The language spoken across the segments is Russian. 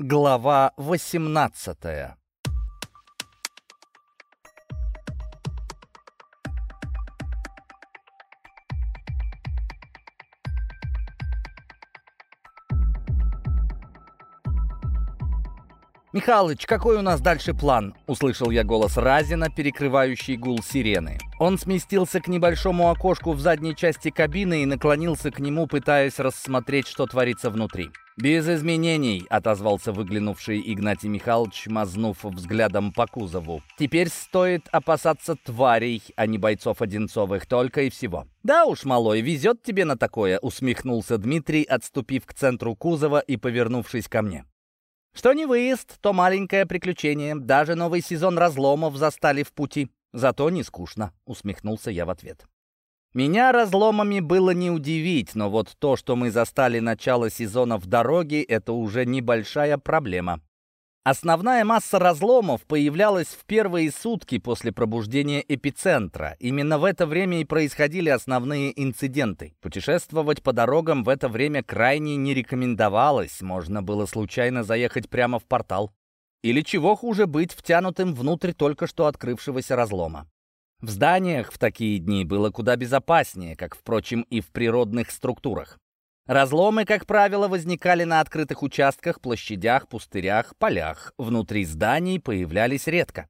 Глава 18 «Михалыч, какой у нас дальше план?» — услышал я голос Разина, перекрывающий гул сирены. Он сместился к небольшому окошку в задней части кабины и наклонился к нему, пытаясь рассмотреть, что творится внутри. «Без изменений», — отозвался выглянувший Игнатий Михайлович, мазнув взглядом по кузову. «Теперь стоит опасаться тварей, а не бойцов Одинцовых, только и всего». «Да уж, малой, везет тебе на такое», — усмехнулся Дмитрий, отступив к центру кузова и повернувшись ко мне. Что не выезд, то маленькое приключение. Даже новый сезон разломов застали в пути. Зато не скучно, усмехнулся я в ответ. Меня разломами было не удивить, но вот то, что мы застали начало сезона в дороге, это уже небольшая проблема. Основная масса разломов появлялась в первые сутки после пробуждения эпицентра. Именно в это время и происходили основные инциденты. Путешествовать по дорогам в это время крайне не рекомендовалось. Можно было случайно заехать прямо в портал. Или чего хуже быть втянутым внутрь только что открывшегося разлома. В зданиях в такие дни было куда безопаснее, как, впрочем, и в природных структурах. Разломы, как правило, возникали на открытых участках, площадях, пустырях, полях. Внутри зданий появлялись редко.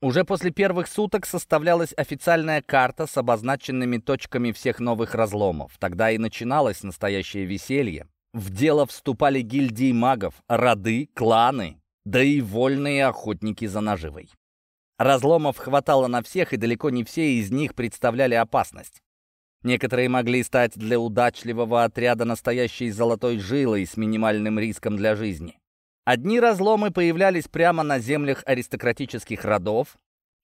Уже после первых суток составлялась официальная карта с обозначенными точками всех новых разломов. Тогда и начиналось настоящее веселье. В дело вступали гильдии магов, роды, кланы, да и вольные охотники за наживой. Разломов хватало на всех, и далеко не все из них представляли опасность. Некоторые могли стать для удачливого отряда настоящей золотой жилой с минимальным риском для жизни. Одни разломы появлялись прямо на землях аристократических родов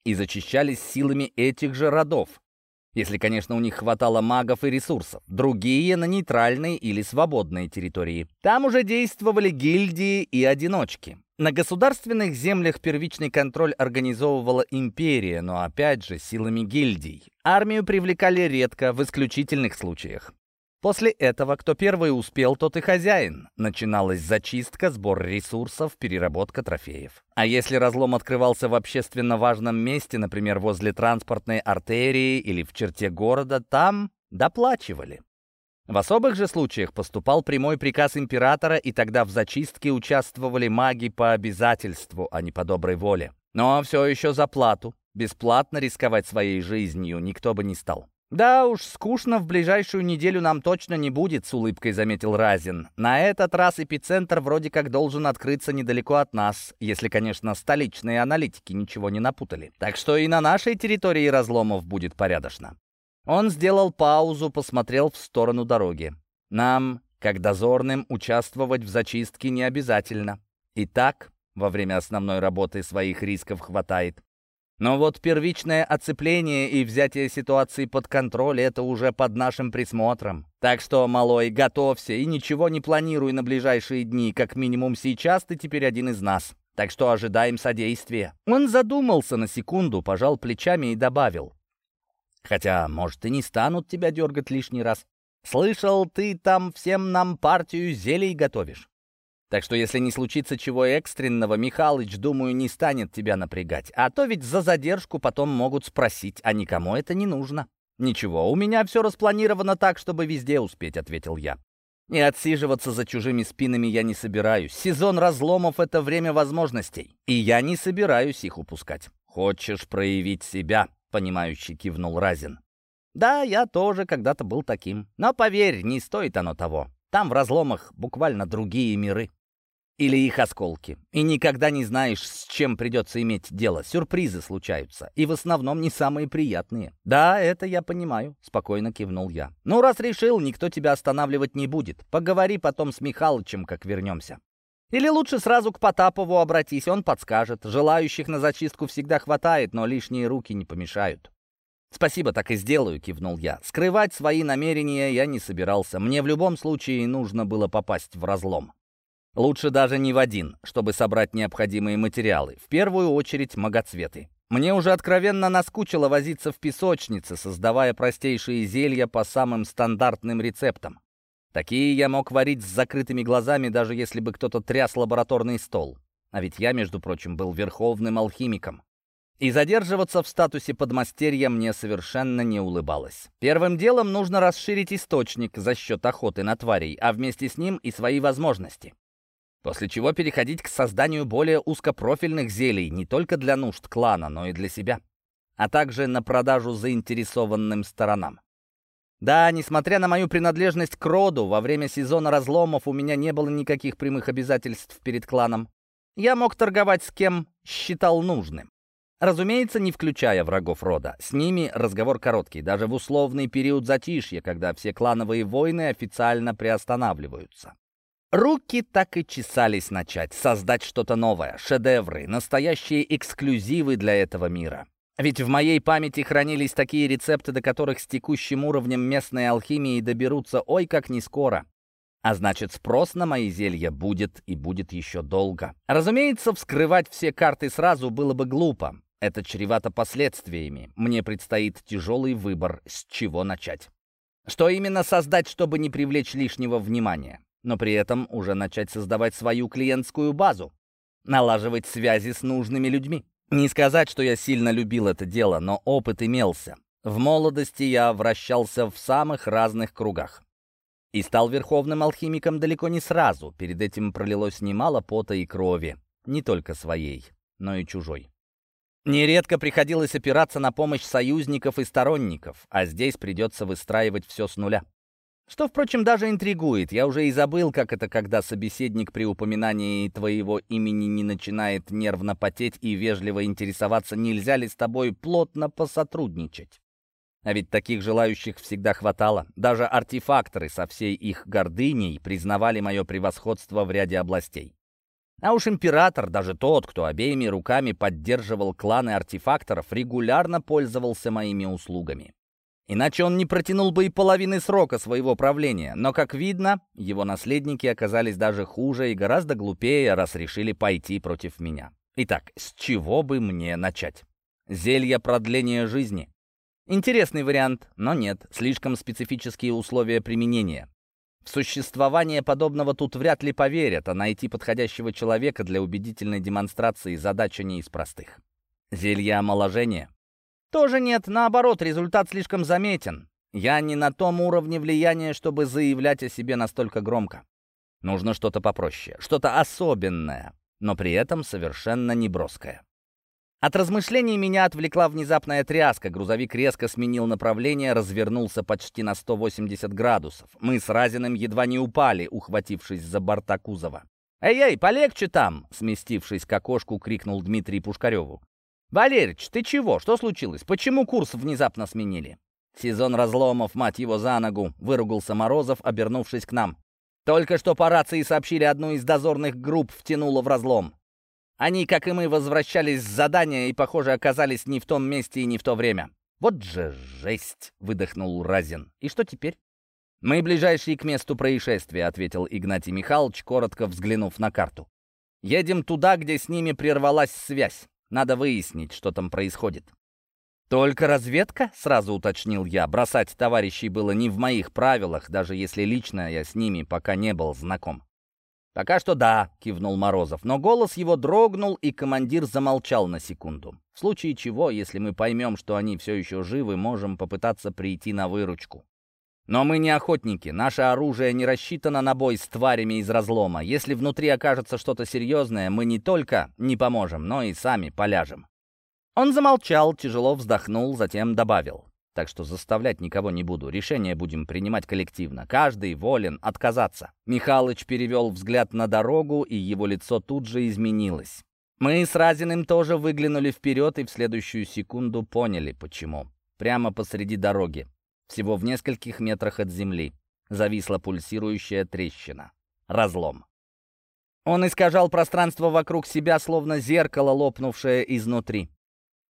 и зачищались силами этих же родов, если, конечно, у них хватало магов и ресурсов. Другие — на нейтральной или свободной территории. Там уже действовали гильдии и одиночки. На государственных землях первичный контроль организовывала империя, но опять же силами гильдий. Армию привлекали редко, в исключительных случаях. После этого, кто первый успел, тот и хозяин. Начиналась зачистка, сбор ресурсов, переработка трофеев. А если разлом открывался в общественно важном месте, например, возле транспортной артерии или в черте города, там доплачивали. В особых же случаях поступал прямой приказ императора, и тогда в зачистке участвовали маги по обязательству, а не по доброй воле. Но все еще за плату. Бесплатно рисковать своей жизнью никто бы не стал. «Да уж, скучно в ближайшую неделю нам точно не будет», — с улыбкой заметил Разин. «На этот раз эпицентр вроде как должен открыться недалеко от нас, если, конечно, столичные аналитики ничего не напутали. Так что и на нашей территории разломов будет порядочно». Он сделал паузу, посмотрел в сторону дороги. «Нам, как дозорным, участвовать в зачистке не обязательно. И так, во время основной работы своих рисков хватает. Но вот первичное оцепление и взятие ситуации под контроль — это уже под нашим присмотром. Так что, малой, готовься и ничего не планируй на ближайшие дни. Как минимум сейчас ты теперь один из нас. Так что ожидаем содействия». Он задумался на секунду, пожал плечами и добавил. Хотя, может, и не станут тебя дергать лишний раз. Слышал, ты там всем нам партию зелий готовишь. Так что, если не случится чего экстренного, Михалыч, думаю, не станет тебя напрягать. А то ведь за задержку потом могут спросить, а никому это не нужно. «Ничего, у меня все распланировано так, чтобы везде успеть», — ответил я. «И отсиживаться за чужими спинами я не собираюсь. Сезон разломов — это время возможностей, и я не собираюсь их упускать. Хочешь проявить себя? — понимающе кивнул Разин. «Да, я тоже когда-то был таким. Но поверь, не стоит оно того. Там в разломах буквально другие миры. Или их осколки. И никогда не знаешь, с чем придется иметь дело. Сюрпризы случаются. И в основном не самые приятные. «Да, это я понимаю», — спокойно кивнул я. «Ну, раз решил, никто тебя останавливать не будет. Поговори потом с Михалычем, как вернемся». Или лучше сразу к Потапову обратись, он подскажет. Желающих на зачистку всегда хватает, но лишние руки не помешают. «Спасибо, так и сделаю», — кивнул я. Скрывать свои намерения я не собирался. Мне в любом случае нужно было попасть в разлом. Лучше даже не в один, чтобы собрать необходимые материалы. В первую очередь магоцветы. Мне уже откровенно наскучило возиться в песочнице, создавая простейшие зелья по самым стандартным рецептам. Такие я мог варить с закрытыми глазами, даже если бы кто-то тряс лабораторный стол. А ведь я, между прочим, был верховным алхимиком. И задерживаться в статусе подмастерья мне совершенно не улыбалось. Первым делом нужно расширить источник за счет охоты на тварей, а вместе с ним и свои возможности. После чего переходить к созданию более узкопрофильных зелий не только для нужд клана, но и для себя. А также на продажу заинтересованным сторонам. Да, несмотря на мою принадлежность к роду, во время сезона разломов у меня не было никаких прямых обязательств перед кланом. Я мог торговать с кем считал нужным. Разумеется, не включая врагов рода. С ними разговор короткий, даже в условный период затишья, когда все клановые войны официально приостанавливаются. Руки так и чесались начать, создать что-то новое, шедевры, настоящие эксклюзивы для этого мира. Ведь в моей памяти хранились такие рецепты, до которых с текущим уровнем местной алхимии доберутся ой как не скоро. А значит, спрос на мои зелья будет и будет еще долго. Разумеется, вскрывать все карты сразу было бы глупо. Это чревато последствиями. Мне предстоит тяжелый выбор, с чего начать. Что именно создать, чтобы не привлечь лишнего внимания, но при этом уже начать создавать свою клиентскую базу, налаживать связи с нужными людьми. Не сказать, что я сильно любил это дело, но опыт имелся. В молодости я вращался в самых разных кругах. И стал верховным алхимиком далеко не сразу. Перед этим пролилось немало пота и крови. Не только своей, но и чужой. Нередко приходилось опираться на помощь союзников и сторонников, а здесь придется выстраивать все с нуля. Что, впрочем, даже интригует. Я уже и забыл, как это, когда собеседник при упоминании твоего имени не начинает нервно потеть и вежливо интересоваться, нельзя ли с тобой плотно посотрудничать. А ведь таких желающих всегда хватало. Даже артефакторы со всей их гордыней признавали мое превосходство в ряде областей. А уж император, даже тот, кто обеими руками поддерживал кланы артефакторов, регулярно пользовался моими услугами. Иначе он не протянул бы и половины срока своего правления, но, как видно, его наследники оказались даже хуже и гораздо глупее, раз решили пойти против меня. Итак, с чего бы мне начать? Зелье продления жизни. Интересный вариант, но нет, слишком специфические условия применения. В существование подобного тут вряд ли поверят, а найти подходящего человека для убедительной демонстрации задача не из простых. Зелье омоложения? Тоже нет, наоборот, результат слишком заметен. Я не на том уровне влияния, чтобы заявлять о себе настолько громко. Нужно что-то попроще, что-то особенное, но при этом совершенно неброское. От размышлений меня отвлекла внезапная тряска. Грузовик резко сменил направление, развернулся почти на 180 градусов. Мы с Разиным едва не упали, ухватившись за борта кузова. «Эй-эй, полегче там!» — сместившись к окошку, крикнул Дмитрий Пушкареву. «Валерич, ты чего? Что случилось? Почему курс внезапно сменили?» «Сезон разломов, мать его, за ногу!» — выругался Морозов, обернувшись к нам. «Только что по рации сообщили, одну из дозорных групп втянуло в разлом. Они, как и мы, возвращались с задания и, похоже, оказались не в том месте и не в то время. «Вот же жесть!» — выдохнул Разин. «И что теперь?» «Мы ближайшие к месту происшествия», — ответил Игнатий Михайлович, коротко взглянув на карту. «Едем туда, где с ними прервалась связь. Надо выяснить, что там происходит». «Только разведка?» — сразу уточнил я. Бросать товарищей было не в моих правилах, даже если лично я с ними пока не был знаком. «Пока что да», — кивнул Морозов, но голос его дрогнул, и командир замолчал на секунду. В случае чего, если мы поймем, что они все еще живы, можем попытаться прийти на выручку. Но мы не охотники, наше оружие не рассчитано на бой с тварями из разлома. Если внутри окажется что-то серьезное, мы не только не поможем, но и сами поляжем. Он замолчал, тяжело вздохнул, затем добавил. Так что заставлять никого не буду. Решение будем принимать коллективно. Каждый волен отказаться. Михалыч перевел взгляд на дорогу, и его лицо тут же изменилось. Мы с Разиным тоже выглянули вперед и в следующую секунду поняли, почему. Прямо посреди дороги, всего в нескольких метрах от земли, зависла пульсирующая трещина. Разлом. Он искажал пространство вокруг себя, словно зеркало, лопнувшее изнутри.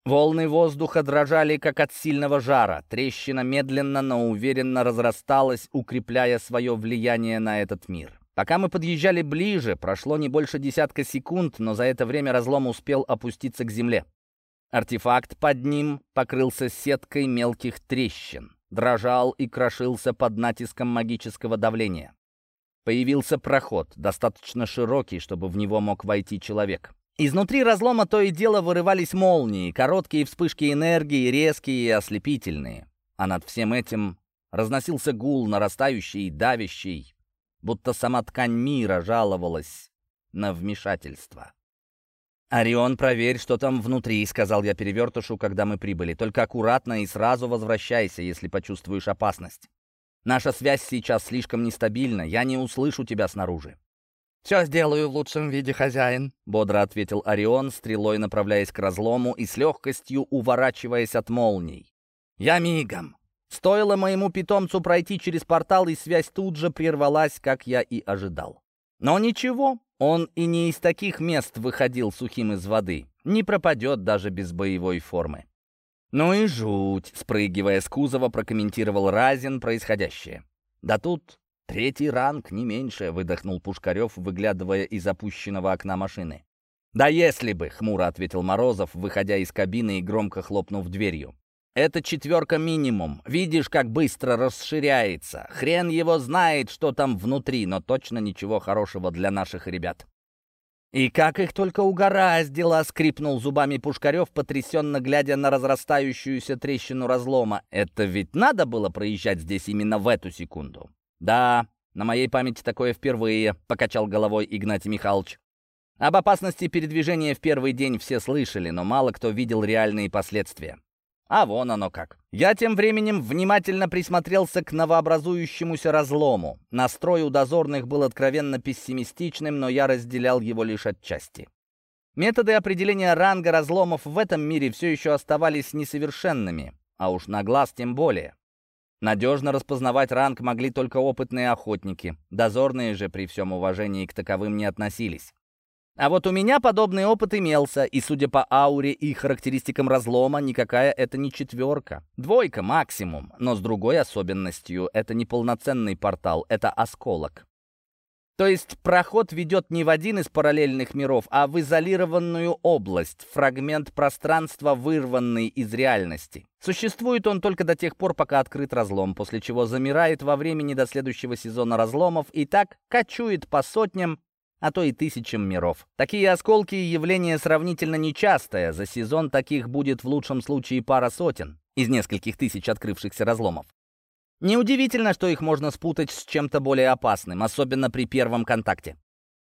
Волны воздуха дрожали, как от сильного жара. Трещина медленно, но уверенно разрасталась, укрепляя свое влияние на этот мир. Пока мы подъезжали ближе, прошло не больше десятка секунд, но за это время разлом успел опуститься к земле. Артефакт под ним покрылся сеткой мелких трещин. Дрожал и крошился под натиском магического давления. Появился проход, достаточно широкий, чтобы в него мог войти человек. Изнутри разлома то и дело вырывались молнии, короткие вспышки энергии, резкие и ослепительные. А над всем этим разносился гул, нарастающий и давящий, будто сама ткань мира жаловалась на вмешательство. «Орион, проверь, что там внутри», — сказал я перевертышу, когда мы прибыли. «Только аккуратно и сразу возвращайся, если почувствуешь опасность. Наша связь сейчас слишком нестабильна, я не услышу тебя снаружи». «Все сделаю в лучшем виде, хозяин», — бодро ответил Орион, стрелой направляясь к разлому и с легкостью уворачиваясь от молний. «Я мигом». Стоило моему питомцу пройти через портал, и связь тут же прервалась, как я и ожидал. Но ничего, он и не из таких мест выходил сухим из воды. Не пропадет даже без боевой формы. «Ну и жуть!» — спрыгивая с кузова, прокомментировал Разин происходящее. «Да тут третий ранг, не меньше», — выдохнул Пушкарев, выглядывая из опущенного окна машины. «Да если бы!» — хмуро ответил Морозов, выходя из кабины и громко хлопнув дверью. Это четверка минимум. Видишь, как быстро расширяется. Хрен его знает, что там внутри, но точно ничего хорошего для наших ребят. «И как их только угораздило!» — скрипнул зубами Пушкарев, потрясенно глядя на разрастающуюся трещину разлома. «Это ведь надо было проезжать здесь именно в эту секунду?» «Да, на моей памяти такое впервые», — покачал головой Игнатий Михайлович. Об опасности передвижения в первый день все слышали, но мало кто видел реальные последствия. А вон оно как. Я тем временем внимательно присмотрелся к новообразующемуся разлому. Настрой у дозорных был откровенно пессимистичным, но я разделял его лишь отчасти. Методы определения ранга разломов в этом мире все еще оставались несовершенными, а уж на глаз тем более. Надежно распознавать ранг могли только опытные охотники, дозорные же при всем уважении к таковым не относились. А вот у меня подобный опыт имелся, и, судя по ауре и характеристикам разлома, никакая это не четверка. Двойка максимум, но с другой особенностью. Это не полноценный портал, это осколок. То есть проход ведет не в один из параллельных миров, а в изолированную область, фрагмент пространства, вырванный из реальности. Существует он только до тех пор, пока открыт разлом, после чего замирает во времени до следующего сезона разломов и так кочует по сотням, а то и тысячам миров. Такие осколки — явление сравнительно нечастое, за сезон таких будет в лучшем случае пара сотен из нескольких тысяч открывшихся разломов. Неудивительно, что их можно спутать с чем-то более опасным, особенно при первом контакте.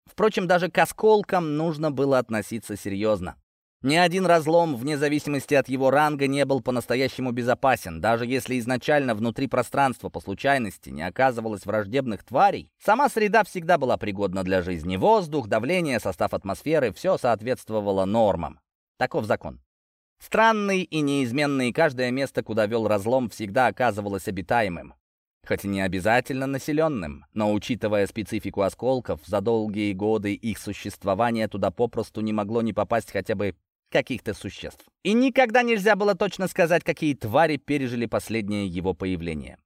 Впрочем, даже к осколкам нужно было относиться серьезно. Ни один разлом, вне зависимости от его ранга, не был по-настоящему безопасен. Даже если изначально внутри пространства по случайности не оказывалось враждебных тварей, сама среда всегда была пригодна для жизни. Воздух, давление, состав атмосферы — все соответствовало нормам. Таков закон. Странный и неизменный, каждое место, куда вел разлом, всегда оказывалось обитаемым. Хоть и не обязательно населенным, но учитывая специфику осколков, за долгие годы их существования туда попросту не могло не попасть хотя бы каких-то существ. И никогда нельзя было точно сказать, какие твари пережили последнее его появление.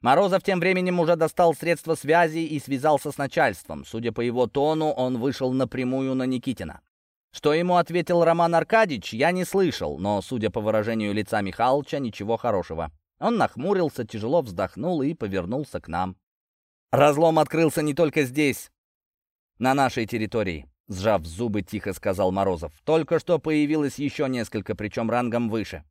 Морозов тем временем уже достал средства связи и связался с начальством. Судя по его тону, он вышел напрямую на Никитина. Что ему ответил Роман Аркадьевич, я не слышал, но, судя по выражению лица Михалыча, ничего хорошего. Он нахмурился, тяжело вздохнул и повернулся к нам. Разлом открылся не только здесь, на нашей территории. Сжав зубы, тихо сказал Морозов. «Только что появилось еще несколько, причем рангом выше».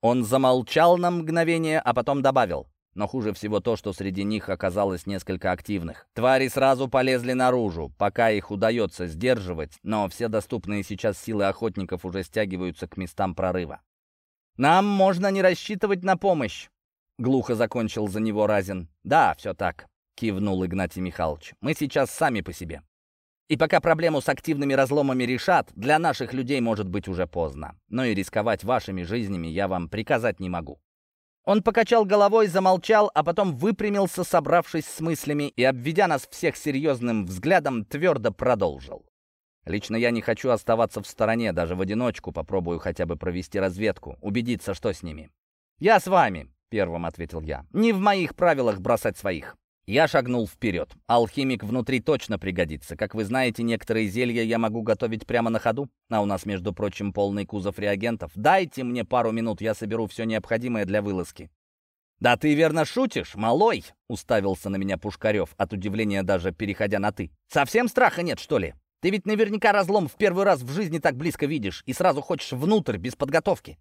Он замолчал на мгновение, а потом добавил. Но хуже всего то, что среди них оказалось несколько активных. Твари сразу полезли наружу, пока их удается сдерживать, но все доступные сейчас силы охотников уже стягиваются к местам прорыва. «Нам можно не рассчитывать на помощь», — глухо закончил за него Разин. «Да, все так», — кивнул Игнатий Михайлович. «Мы сейчас сами по себе. И пока проблему с активными разломами решат, для наших людей может быть уже поздно. Но и рисковать вашими жизнями я вам приказать не могу». Он покачал головой, замолчал, а потом выпрямился, собравшись с мыслями, и, обведя нас всех серьезным взглядом, твердо продолжил. «Лично я не хочу оставаться в стороне, даже в одиночку попробую хотя бы провести разведку, убедиться, что с ними». «Я с вами», — первым ответил я. «Не в моих правилах бросать своих». Я шагнул вперед. Алхимик внутри точно пригодится. Как вы знаете, некоторые зелья я могу готовить прямо на ходу. А у нас, между прочим, полный кузов реагентов. Дайте мне пару минут, я соберу все необходимое для вылазки. «Да ты верно шутишь, малой!» — уставился на меня Пушкарев, от удивления даже переходя на «ты». «Совсем страха нет, что ли? Ты ведь наверняка разлом в первый раз в жизни так близко видишь и сразу хочешь внутрь, без подготовки».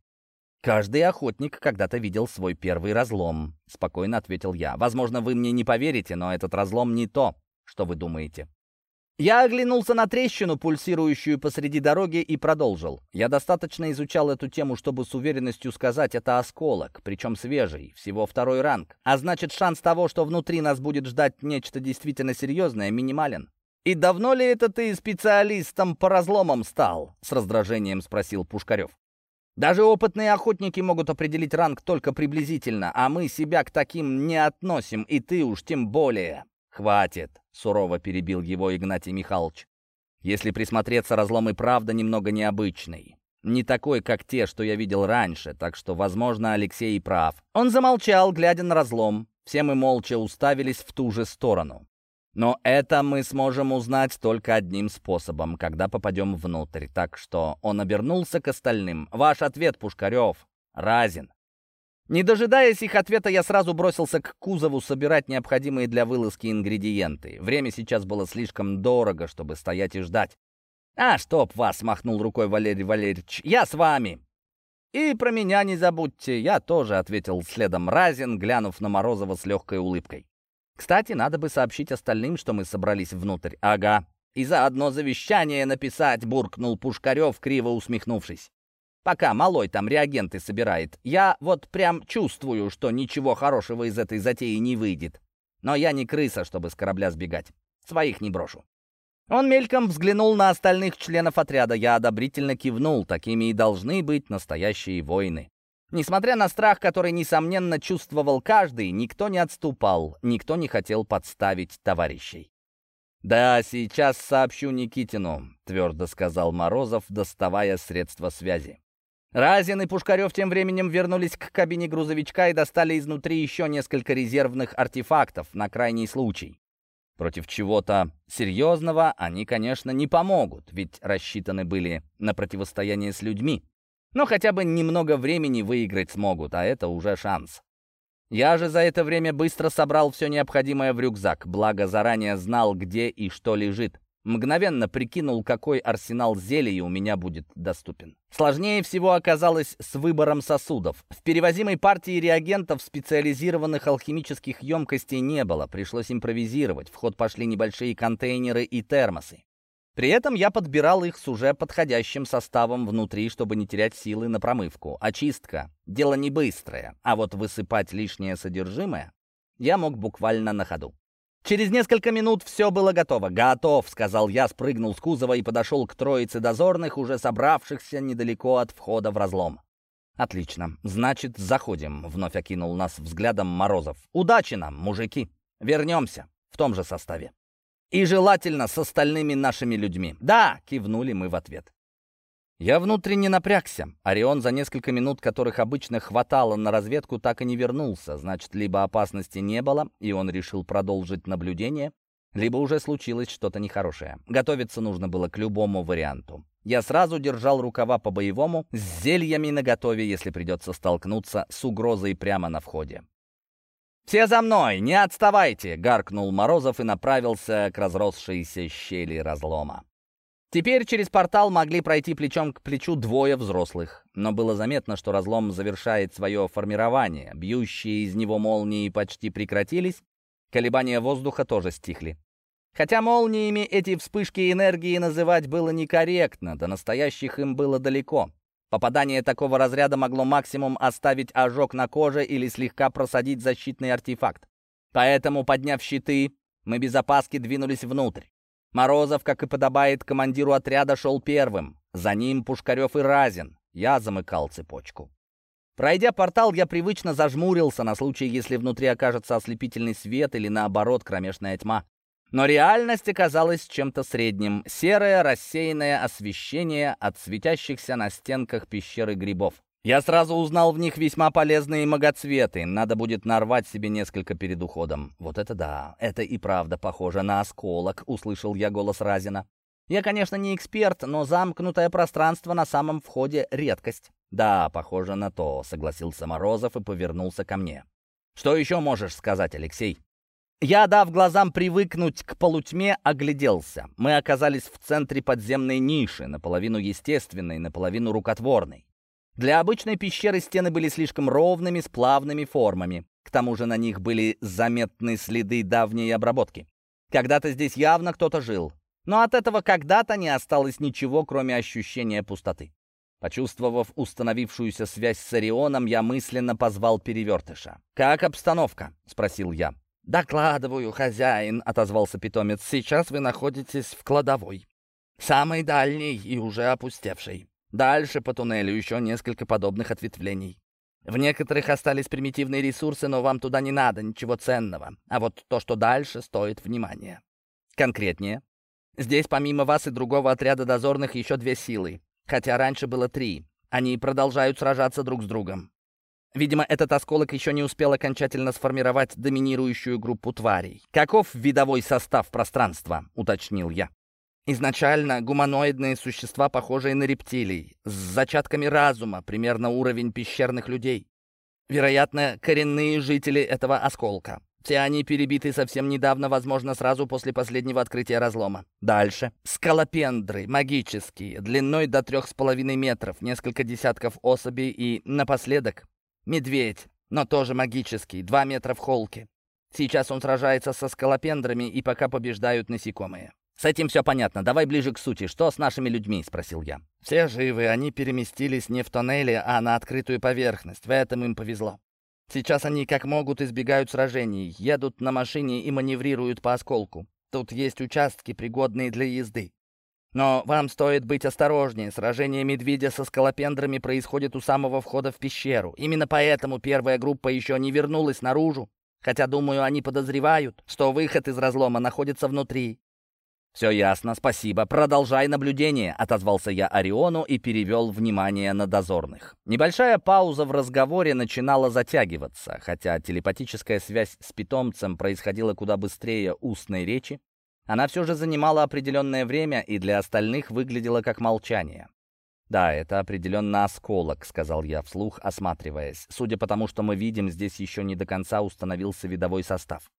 «Каждый охотник когда-то видел свой первый разлом», — спокойно ответил я. «Возможно, вы мне не поверите, но этот разлом не то, что вы думаете. Я оглянулся на трещину, пульсирующую посреди дороги, и продолжил. Я достаточно изучал эту тему, чтобы с уверенностью сказать, это осколок, причем свежий, всего второй ранг. А значит, шанс того, что внутри нас будет ждать нечто действительно серьезное, минимален. «И давно ли это ты специалистом по разломам стал?» — с раздражением спросил Пушкарев. «Даже опытные охотники могут определить ранг только приблизительно, а мы себя к таким не относим, и ты уж тем более». «Хватит!» — сурово перебил его Игнатий Михайлович. «Если присмотреться, разлом и правда немного необычный. Не такой, как те, что я видел раньше, так что, возможно, Алексей и прав». Он замолчал, глядя на разлом. Все мы молча уставились в ту же сторону. Но это мы сможем узнать только одним способом, когда попадем внутрь. Так что он обернулся к остальным. «Ваш ответ, Пушкарев, разен. Не дожидаясь их ответа, я сразу бросился к кузову собирать необходимые для вылазки ингредиенты. Время сейчас было слишком дорого, чтобы стоять и ждать. «А, чтоб вас!» — махнул рукой Валерий Валерьевич. «Я с вами!» «И про меня не забудьте!» — я тоже ответил следом Разин, глянув на Морозова с легкой улыбкой. «Кстати, надо бы сообщить остальным, что мы собрались внутрь. Ага. И заодно завещание написать!» — буркнул Пушкарев, криво усмехнувшись. Пока малой там реагенты собирает. Я вот прям чувствую, что ничего хорошего из этой затеи не выйдет. Но я не крыса, чтобы с корабля сбегать. Своих не брошу. Он мельком взглянул на остальных членов отряда. Я одобрительно кивнул. Такими и должны быть настоящие воины. Несмотря на страх, который, несомненно, чувствовал каждый, никто не отступал, никто не хотел подставить товарищей. «Да, сейчас сообщу Никитину», — твердо сказал Морозов, доставая средства связи. Разин и Пушкарев тем временем вернулись к кабине грузовичка и достали изнутри еще несколько резервных артефактов на крайний случай. Против чего-то серьезного они, конечно, не помогут, ведь рассчитаны были на противостояние с людьми. Но хотя бы немного времени выиграть смогут, а это уже шанс. Я же за это время быстро собрал все необходимое в рюкзак, благо заранее знал, где и что лежит. Мгновенно прикинул, какой арсенал зелий у меня будет доступен. Сложнее всего оказалось с выбором сосудов. В перевозимой партии реагентов специализированных алхимических емкостей не было, пришлось импровизировать. В ход пошли небольшие контейнеры и термосы. При этом я подбирал их с уже подходящим составом внутри, чтобы не терять силы на промывку. Очистка — дело не быстрое, а вот высыпать лишнее содержимое я мог буквально на ходу. Через несколько минут все было готово. «Готов», — сказал я, спрыгнул с кузова и подошел к троице дозорных, уже собравшихся недалеко от входа в разлом. «Отлично. Значит, заходим», — вновь окинул нас взглядом Морозов. «Удачи нам, мужики. Вернемся в том же составе. И желательно с остальными нашими людьми». «Да», — кивнули мы в ответ. Я внутренне напрягся. Орион за несколько минут, которых обычно хватало на разведку, так и не вернулся. Значит, либо опасности не было, и он решил продолжить наблюдение, либо уже случилось что-то нехорошее. Готовиться нужно было к любому варианту. Я сразу держал рукава по-боевому, с зельями наготове, если придется столкнуться с угрозой прямо на входе. «Все за мной! Не отставайте!» — гаркнул Морозов и направился к разросшейся щели разлома. Теперь через портал могли пройти плечом к плечу двое взрослых, но было заметно, что разлом завершает свое формирование. Бьющие из него молнии почти прекратились, колебания воздуха тоже стихли. Хотя молниями эти вспышки энергии называть было некорректно, до настоящих им было далеко. Попадание такого разряда могло максимум оставить ожог на коже или слегка просадить защитный артефакт. Поэтому, подняв щиты, мы без опаски двинулись внутрь. Морозов, как и подобает командиру отряда, шел первым. За ним Пушкарев и Разин. Я замыкал цепочку. Пройдя портал, я привычно зажмурился на случай, если внутри окажется ослепительный свет или, наоборот, кромешная тьма. Но реальность оказалась чем-то средним. Серое рассеянное освещение от светящихся на стенках пещеры грибов. Я сразу узнал в них весьма полезные многоцветы. Надо будет нарвать себе несколько перед уходом. Вот это да, это и правда похоже на осколок, услышал я голос Разина. Я, конечно, не эксперт, но замкнутое пространство на самом входе — редкость. Да, похоже на то, согласился Морозов и повернулся ко мне. Что еще можешь сказать, Алексей? Я, дав глазам привыкнуть к полутьме, огляделся. Мы оказались в центре подземной ниши, наполовину естественной, наполовину рукотворной. Для обычной пещеры стены были слишком ровными, с плавными формами. К тому же на них были заметны следы давней обработки. Когда-то здесь явно кто-то жил. Но от этого когда-то не осталось ничего, кроме ощущения пустоты. Почувствовав установившуюся связь с Орионом, я мысленно позвал перевертыша. «Как обстановка?» — спросил я. «Докладываю, хозяин», — отозвался питомец. «Сейчас вы находитесь в кладовой. Самой дальней и уже опустевшей. Дальше по туннелю еще несколько подобных ответвлений. В некоторых остались примитивные ресурсы, но вам туда не надо, ничего ценного. А вот то, что дальше, стоит внимания. Конкретнее. Здесь помимо вас и другого отряда дозорных еще две силы. Хотя раньше было три. Они продолжают сражаться друг с другом. Видимо, этот осколок еще не успел окончательно сформировать доминирующую группу тварей. «Каков видовой состав пространства?» — уточнил я. Изначально гуманоидные существа, похожие на рептилий, с зачатками разума, примерно уровень пещерных людей. Вероятно, коренные жители этого осколка. Все они перебиты совсем недавно, возможно, сразу после последнего открытия разлома. Дальше. Скалопендры, магические, длиной до трех с половиной метров, несколько десятков особей и, напоследок, медведь, но тоже магический, два метра в холке. Сейчас он сражается со скалопендрами и пока побеждают насекомые. «С этим все понятно. Давай ближе к сути. Что с нашими людьми?» — спросил я. «Все живы. Они переместились не в тоннели, а на открытую поверхность. В этом им повезло. Сейчас они как могут избегают сражений, едут на машине и маневрируют по осколку. Тут есть участки, пригодные для езды. Но вам стоит быть осторожнее. Сражение медведя со скалопендрами происходит у самого входа в пещеру. Именно поэтому первая группа еще не вернулась наружу. Хотя, думаю, они подозревают, что выход из разлома находится внутри. «Все ясно, спасибо. Продолжай наблюдение», — отозвался я Ориону и перевел внимание на дозорных. Небольшая пауза в разговоре начинала затягиваться, хотя телепатическая связь с питомцем происходила куда быстрее устной речи. Она все же занимала определенное время и для остальных выглядела как молчание. «Да, это определенно осколок», — сказал я вслух, осматриваясь. «Судя по тому, что мы видим, здесь еще не до конца установился видовой состав.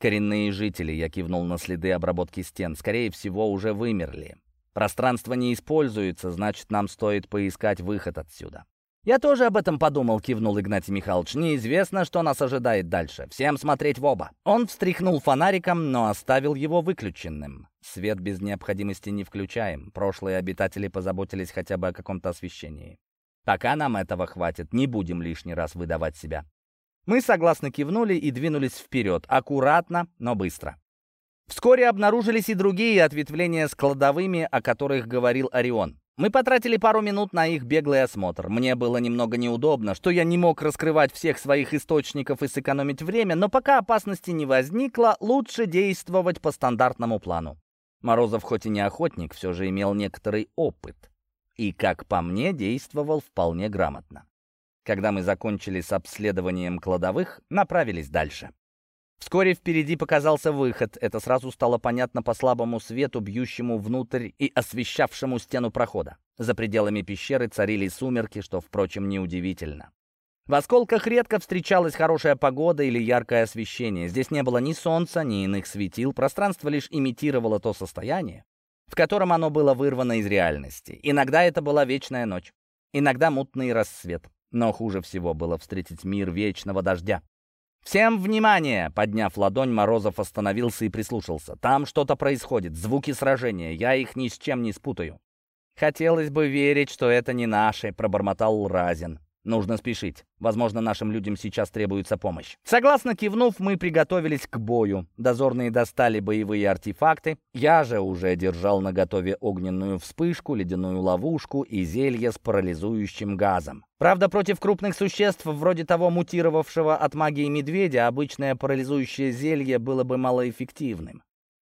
Коренные жители, я кивнул на следы обработки стен, скорее всего, уже вымерли. Пространство не используется, значит, нам стоит поискать выход отсюда. «Я тоже об этом подумал», — кивнул Игнатий Михайлович. «Неизвестно, что нас ожидает дальше. Всем смотреть в оба». Он встряхнул фонариком, но оставил его выключенным. Свет без необходимости не включаем. Прошлые обитатели позаботились хотя бы о каком-то освещении. Пока нам этого хватит, не будем лишний раз выдавать себя. Мы согласно кивнули и двинулись вперед, аккуратно, но быстро. Вскоре обнаружились и другие ответвления с кладовыми, о которых говорил Орион. Мы потратили пару минут на их беглый осмотр. Мне было немного неудобно, что я не мог раскрывать всех своих источников и сэкономить время, но пока опасности не возникло, лучше действовать по стандартному плану. Морозов хоть и не охотник, все же имел некоторый опыт. И, как по мне, действовал вполне грамотно. Когда мы закончили с обследованием кладовых, направились дальше. Вскоре впереди показался выход. Это сразу стало понятно по слабому свету, бьющему внутрь и освещавшему стену прохода. За пределами пещеры царили сумерки, что, впрочем, неудивительно. В осколках редко встречалась хорошая погода или яркое освещение. Здесь не было ни солнца, ни иных светил. Пространство лишь имитировало то состояние, в котором оно было вырвано из реальности. Иногда это была вечная ночь, иногда мутный рассвет. Но хуже всего было встретить мир вечного дождя. «Всем внимание!» — подняв ладонь, Морозов остановился и прислушался. «Там что-то происходит, звуки сражения, я их ни с чем не спутаю». «Хотелось бы верить, что это не наши», — пробормотал Разин. Нужно спешить. Возможно, нашим людям сейчас требуется помощь. Согласно кивнув, мы приготовились к бою. Дозорные достали боевые артефакты. Я же уже держал на готове огненную вспышку, ледяную ловушку и зелье с парализующим газом. Правда, против крупных существ, вроде того мутировавшего от магии медведя, обычное парализующее зелье было бы малоэффективным.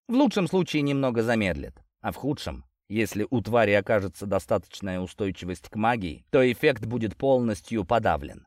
В лучшем случае немного замедлит, а в худшем если у твари окажется достаточная устойчивость к магии, то эффект будет полностью подавлен.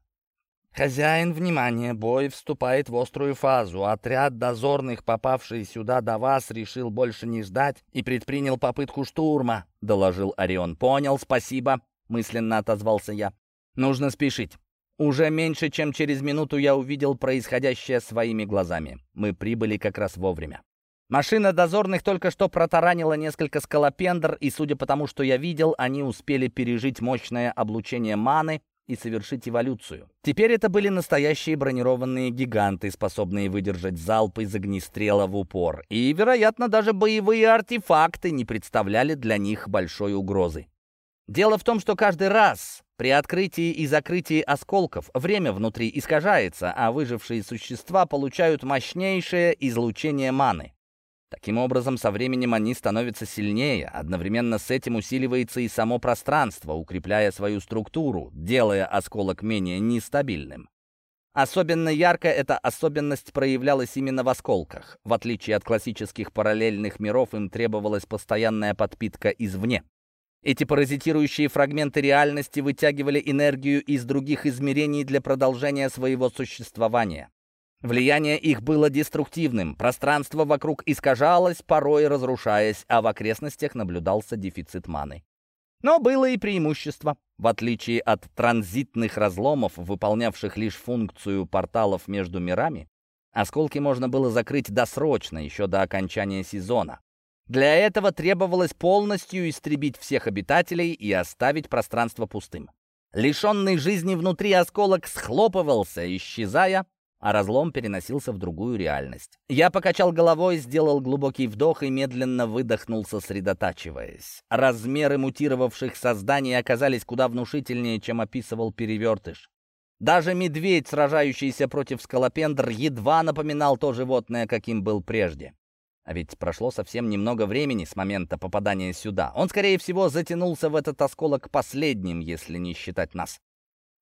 «Хозяин, внимание! Бой вступает в острую фазу. Отряд дозорных, попавший сюда до вас, решил больше не ждать и предпринял попытку штурма», — доложил Орион. «Понял, спасибо», — мысленно отозвался я. «Нужно спешить. Уже меньше, чем через минуту я увидел происходящее своими глазами. Мы прибыли как раз вовремя. Машина дозорных только что протаранила несколько скалопендр, и судя по тому, что я видел, они успели пережить мощное облучение маны и совершить эволюцию. Теперь это были настоящие бронированные гиганты, способные выдержать залпы из огнестрела в упор. И, вероятно, даже боевые артефакты не представляли для них большой угрозы. Дело в том, что каждый раз при открытии и закрытии осколков время внутри искажается, а выжившие существа получают мощнейшее излучение маны. Таким образом, со временем они становятся сильнее, одновременно с этим усиливается и само пространство, укрепляя свою структуру, делая осколок менее нестабильным. Особенно ярко эта особенность проявлялась именно в осколках. В отличие от классических параллельных миров, им требовалась постоянная подпитка извне. Эти паразитирующие фрагменты реальности вытягивали энергию из других измерений для продолжения своего существования. Влияние их было деструктивным, пространство вокруг искажалось, порой разрушаясь, а в окрестностях наблюдался дефицит маны. Но было и преимущество. В отличие от транзитных разломов, выполнявших лишь функцию порталов между мирами, осколки можно было закрыть досрочно, еще до окончания сезона. Для этого требовалось полностью истребить всех обитателей и оставить пространство пустым. Лишенный жизни внутри осколок схлопывался, исчезая, а разлом переносился в другую реальность. Я покачал головой, сделал глубокий вдох и медленно выдохнул, сосредотачиваясь. Размеры мутировавших созданий оказались куда внушительнее, чем описывал перевертыш. Даже медведь, сражающийся против скалопендр, едва напоминал то животное, каким был прежде. А ведь прошло совсем немного времени с момента попадания сюда. Он, скорее всего, затянулся в этот осколок последним, если не считать нас.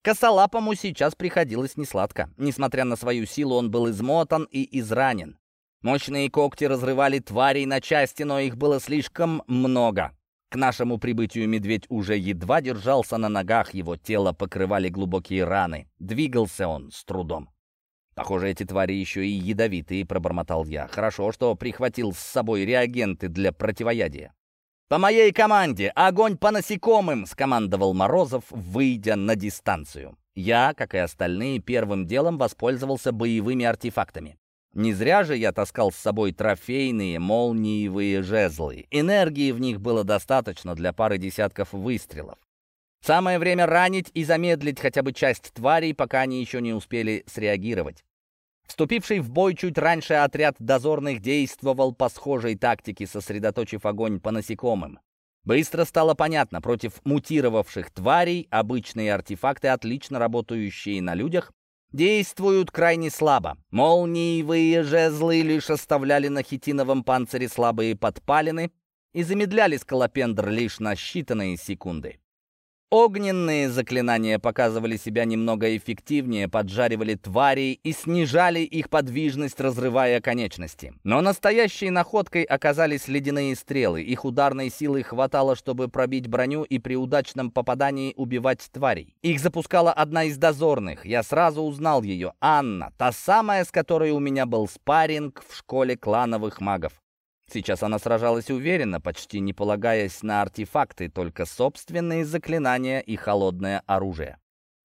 Косолапому сейчас приходилось несладко. Несмотря на свою силу, он был измотан и изранен. Мощные когти разрывали тварей на части, но их было слишком много. К нашему прибытию медведь уже едва держался на ногах, его тело покрывали глубокие раны. Двигался он с трудом. «Похоже, эти твари еще и ядовитые», — пробормотал я. «Хорошо, что прихватил с собой реагенты для противоядия». «По моей команде! Огонь по насекомым!» — скомандовал Морозов, выйдя на дистанцию. Я, как и остальные, первым делом воспользовался боевыми артефактами. Не зря же я таскал с собой трофейные молниевые жезлы. Энергии в них было достаточно для пары десятков выстрелов. Самое время ранить и замедлить хотя бы часть тварей, пока они еще не успели среагировать. Вступивший в бой чуть раньше отряд дозорных действовал по схожей тактике, сосредоточив огонь по насекомым. Быстро стало понятно, против мутировавших тварей обычные артефакты, отлично работающие на людях, действуют крайне слабо. Молниевые жезлы лишь оставляли на хитиновом панцире слабые подпалины и замедляли скалопендр лишь на считанные секунды. Огненные заклинания показывали себя немного эффективнее, поджаривали тварей и снижали их подвижность, разрывая конечности. Но настоящей находкой оказались ледяные стрелы. Их ударной силы хватало, чтобы пробить броню и при удачном попадании убивать тварей. Их запускала одна из дозорных. Я сразу узнал ее. Анна, та самая, с которой у меня был спарринг в школе клановых магов. Сейчас она сражалась уверенно, почти не полагаясь на артефакты, только собственные заклинания и холодное оружие.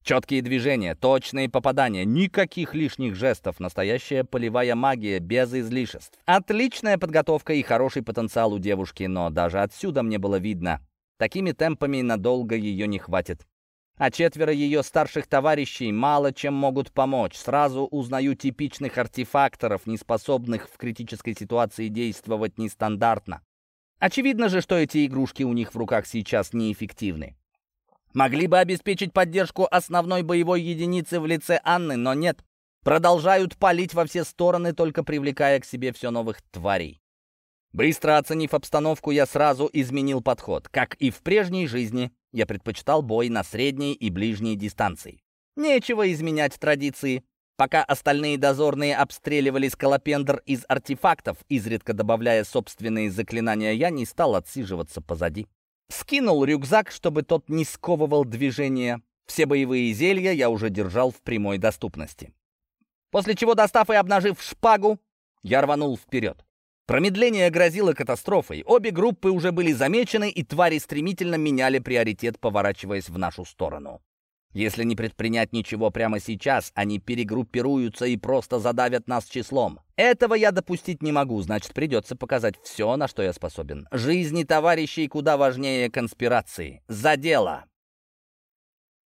Четкие движения, точные попадания, никаких лишних жестов, настоящая полевая магия без излишеств. Отличная подготовка и хороший потенциал у девушки, но даже отсюда мне было видно, такими темпами надолго ее не хватит а четверо ее старших товарищей мало чем могут помочь. Сразу узнаю типичных артефакторов, не способных в критической ситуации действовать нестандартно. Очевидно же, что эти игрушки у них в руках сейчас неэффективны. Могли бы обеспечить поддержку основной боевой единицы в лице Анны, но нет. Продолжают палить во все стороны, только привлекая к себе все новых тварей. Быстро оценив обстановку, я сразу изменил подход. Как и в прежней жизни, я предпочитал бой на средней и ближней дистанции. Нечего изменять традиции. Пока остальные дозорные обстреливали скалопендр из артефактов, изредка добавляя собственные заклинания, я не стал отсиживаться позади. Скинул рюкзак, чтобы тот не сковывал движение. Все боевые зелья я уже держал в прямой доступности. После чего, достав и обнажив шпагу, я рванул вперед. Промедление грозило катастрофой. Обе группы уже были замечены, и твари стремительно меняли приоритет, поворачиваясь в нашу сторону. Если не предпринять ничего прямо сейчас, они перегруппируются и просто задавят нас числом. Этого я допустить не могу, значит, придется показать все, на что я способен. Жизни товарищей куда важнее конспирации. За дело!